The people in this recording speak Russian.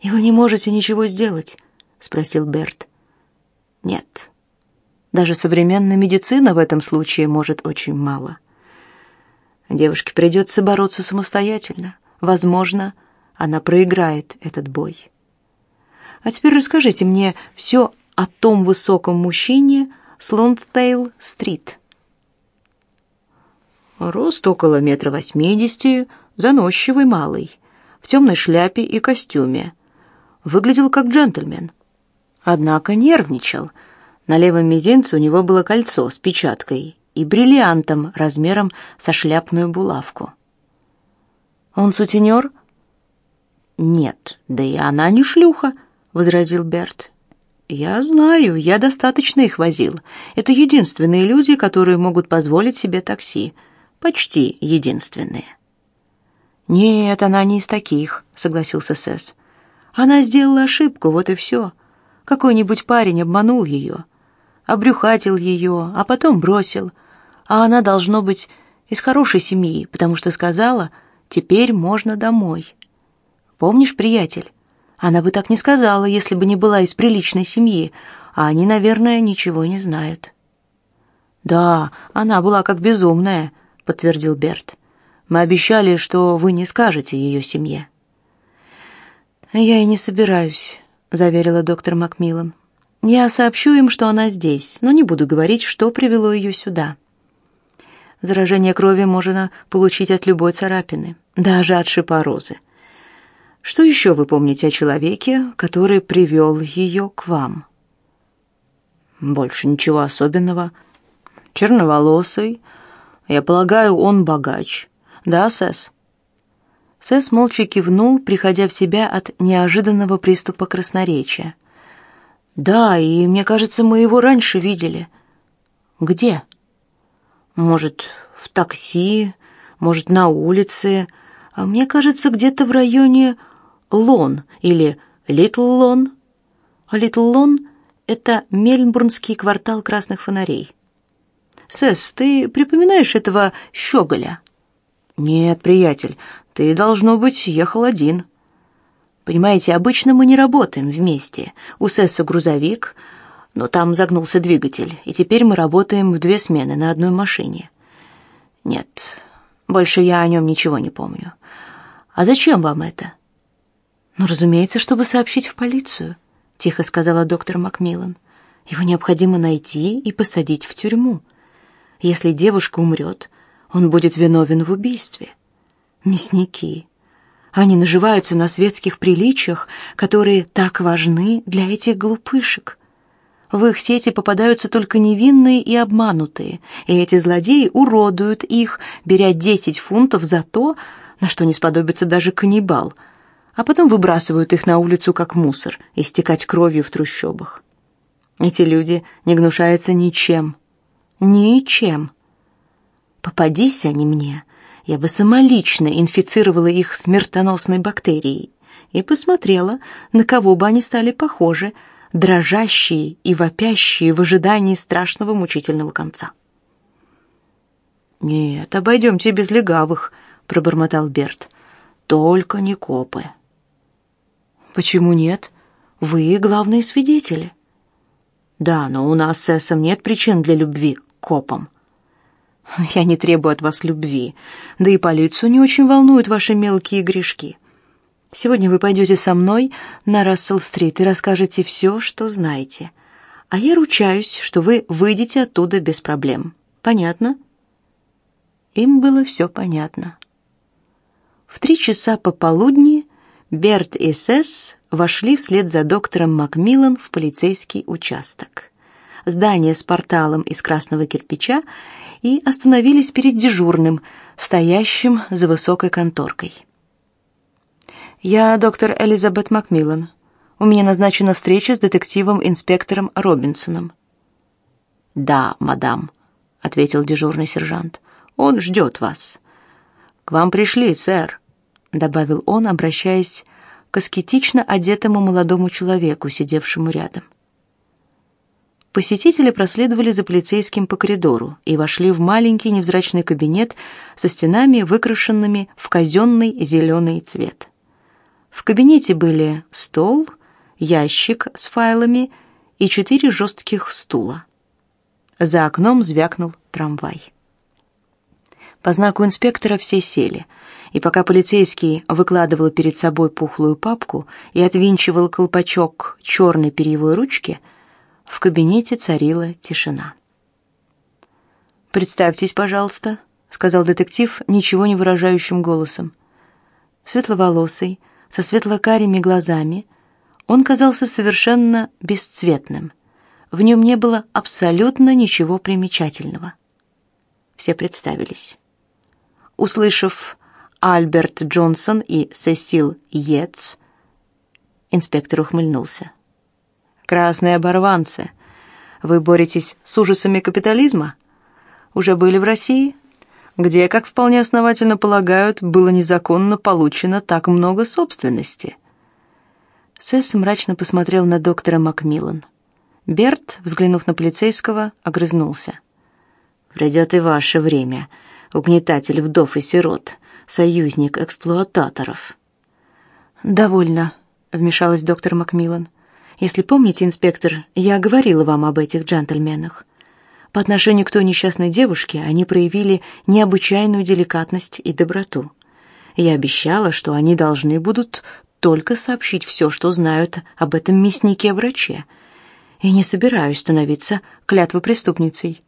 «И вы не можете ничего сделать?» — спросил Берт. «Нет. Даже современная медицина в этом случае может очень мало. Девушке придется бороться самостоятельно. Возможно, она проиграет этот бой. А теперь расскажите мне все о том высоком мужчине с Лондстейл-стрит». Рост около метра восьмидесяти, заносчивый малый, в темной шляпе и костюме. Выглядел как джентльмен. Однако нервничал. На левом мизинце у него было кольцо с печаткой и бриллиантом размером со шляпную булавку. «Он сутенер?» «Нет, да и она не шлюха», — возразил Берт. «Я знаю, я достаточно их возил. Это единственные люди, которые могут позволить себе такси. Почти единственные». «Нет, она не из таких», — согласился Сэс. «Она сделала ошибку, вот и все. Какой-нибудь парень обманул ее, обрюхатил ее, а потом бросил. А она, должно быть, из хорошей семьи, потому что сказала, теперь можно домой. Помнишь, приятель? Она бы так не сказала, если бы не была из приличной семьи, а они, наверное, ничего не знают». «Да, она была как безумная», — подтвердил Берт. Мы обещали, что вы не скажете ее семье. Я и не собираюсь, заверила доктор Макмиллан. Я сообщу им, что она здесь, но не буду говорить, что привело ее сюда. Заражение крови можно получить от любой царапины, даже от шипа розы. Что еще вы помните о человеке, который привел ее к вам? Больше ничего особенного. Черноволосый. Я полагаю, он богач. Да, Сэс?» Сэс молча кивнул, приходя в себя от неожиданного приступа красноречия. «Да, и мне кажется, мы его раньше видели». «Где?» «Может, в такси, может, на улице. А мне кажется, где-то в районе Лон или Литл Лон. Литл Лон — это мельбурнский квартал красных фонарей. Сэс, ты припоминаешь этого щеголя?» «Нет, приятель, ты, должно быть, ехал один». «Понимаете, обычно мы не работаем вместе. У Сесса грузовик, но там загнулся двигатель, и теперь мы работаем в две смены на одной машине». «Нет, больше я о нем ничего не помню. А зачем вам это?» «Ну, разумеется, чтобы сообщить в полицию», — тихо сказала доктор Макмиллан. «Его необходимо найти и посадить в тюрьму. Если девушка умрет, он будет виновен в убийстве. Мясники. Они наживаются на светских приличиях, которые так важны для этих глупышек. В их сети попадаются только невинные и обманутые, и эти злодеи уродуют их, беря 10 фунтов за то, на что не сподобится даже каннибал, а потом выбрасывают их на улицу как мусор, истекать кровью в трущобах. Эти люди не гнушаются ничем. Ничем. Попадись они мне, я бы самолично инфицировала их смертоносной бактерией и посмотрела, на кого бы они стали похожи, дрожащие и вопящие в ожидании страшного мучительного конца. «Нет, обойдемте без легавых», — пробормотал Берт. «Только не копы». «Почему нет? Вы главные свидетели». «Да, но у нас с Эсом нет причин для любви к копам». Я не требую от вас любви, да и полицию не очень волнуют ваши мелкие грешки. Сегодня вы пойдете со мной на Рассел-стрит и расскажете все, что знаете. А я ручаюсь, что вы выйдете оттуда без проблем. Понятно? Им было все понятно. В три часа пополудни Берт и Сесс вошли вслед за доктором Макмиллан в полицейский участок. Здание с порталом из красного кирпича и остановились перед дежурным, стоящим за высокой конторкой. «Я доктор Элизабет Макмиллан. У меня назначена встреча с детективом-инспектором Робинсоном». «Да, мадам», — ответил дежурный сержант. «Он ждет вас». «К вам пришли, сэр», — добавил он, обращаясь к аскетично одетому молодому человеку, сидевшему рядом. Посетители проследовали за полицейским по коридору и вошли в маленький невзрачный кабинет со стенами, выкрашенными в казенный зеленый цвет. В кабинете были стол, ящик с файлами и четыре жестких стула. За окном звякнул трамвай. По знаку инспектора все сели, и пока полицейский выкладывал перед собой пухлую папку и отвинчивал колпачок черной перьевой ручки, в кабинете царила тишина. «Представьтесь, пожалуйста», — сказал детектив ничего не выражающим голосом. Светловолосый, со светло-карими глазами, он казался совершенно бесцветным. В нем не было абсолютно ничего примечательного. Все представились. Услышав Альберт Джонсон и Сесил Йетс, инспектор ухмыльнулся. «Красные оборванцы, вы боретесь с ужасами капитализма? Уже были в России?» где, как вполне основательно полагают, было незаконно получено так много собственности. Сесс мрачно посмотрел на доктора Макмиллан. Берт, взглянув на полицейского, огрызнулся. «Придет и ваше время», угнетатель вдов и сирот, союзник эксплуататоров. Довольно, вмешалась доктор Макмиллан. Если помните, инспектор, я говорила вам об этих джентльменах. По отношению к той несчастной девушке они проявили необычайную деликатность и доброту. Я обещала, что они должны будут только сообщить все, что знают об этом мяснике-враче. И не собираюсь становиться клятвопреступницей.